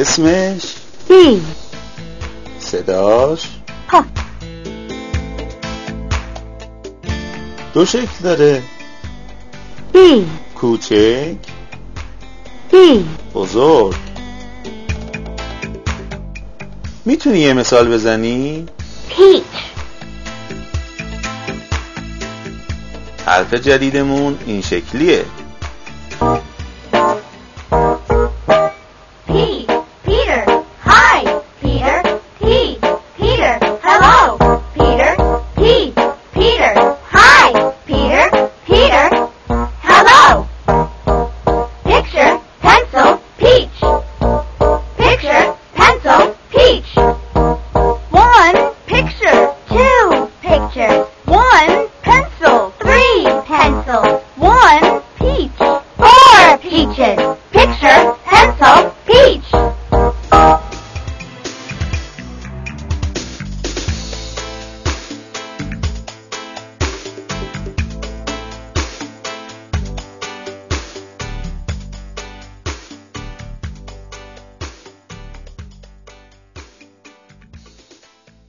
اسمش؟ دی. صداش؟ پا دو شکل داره. دی. کوچک. دی. بزرگ. می‌تونی یه مثال بزنی؟ پیچ حرف جدیدمون این شکلیه Okay.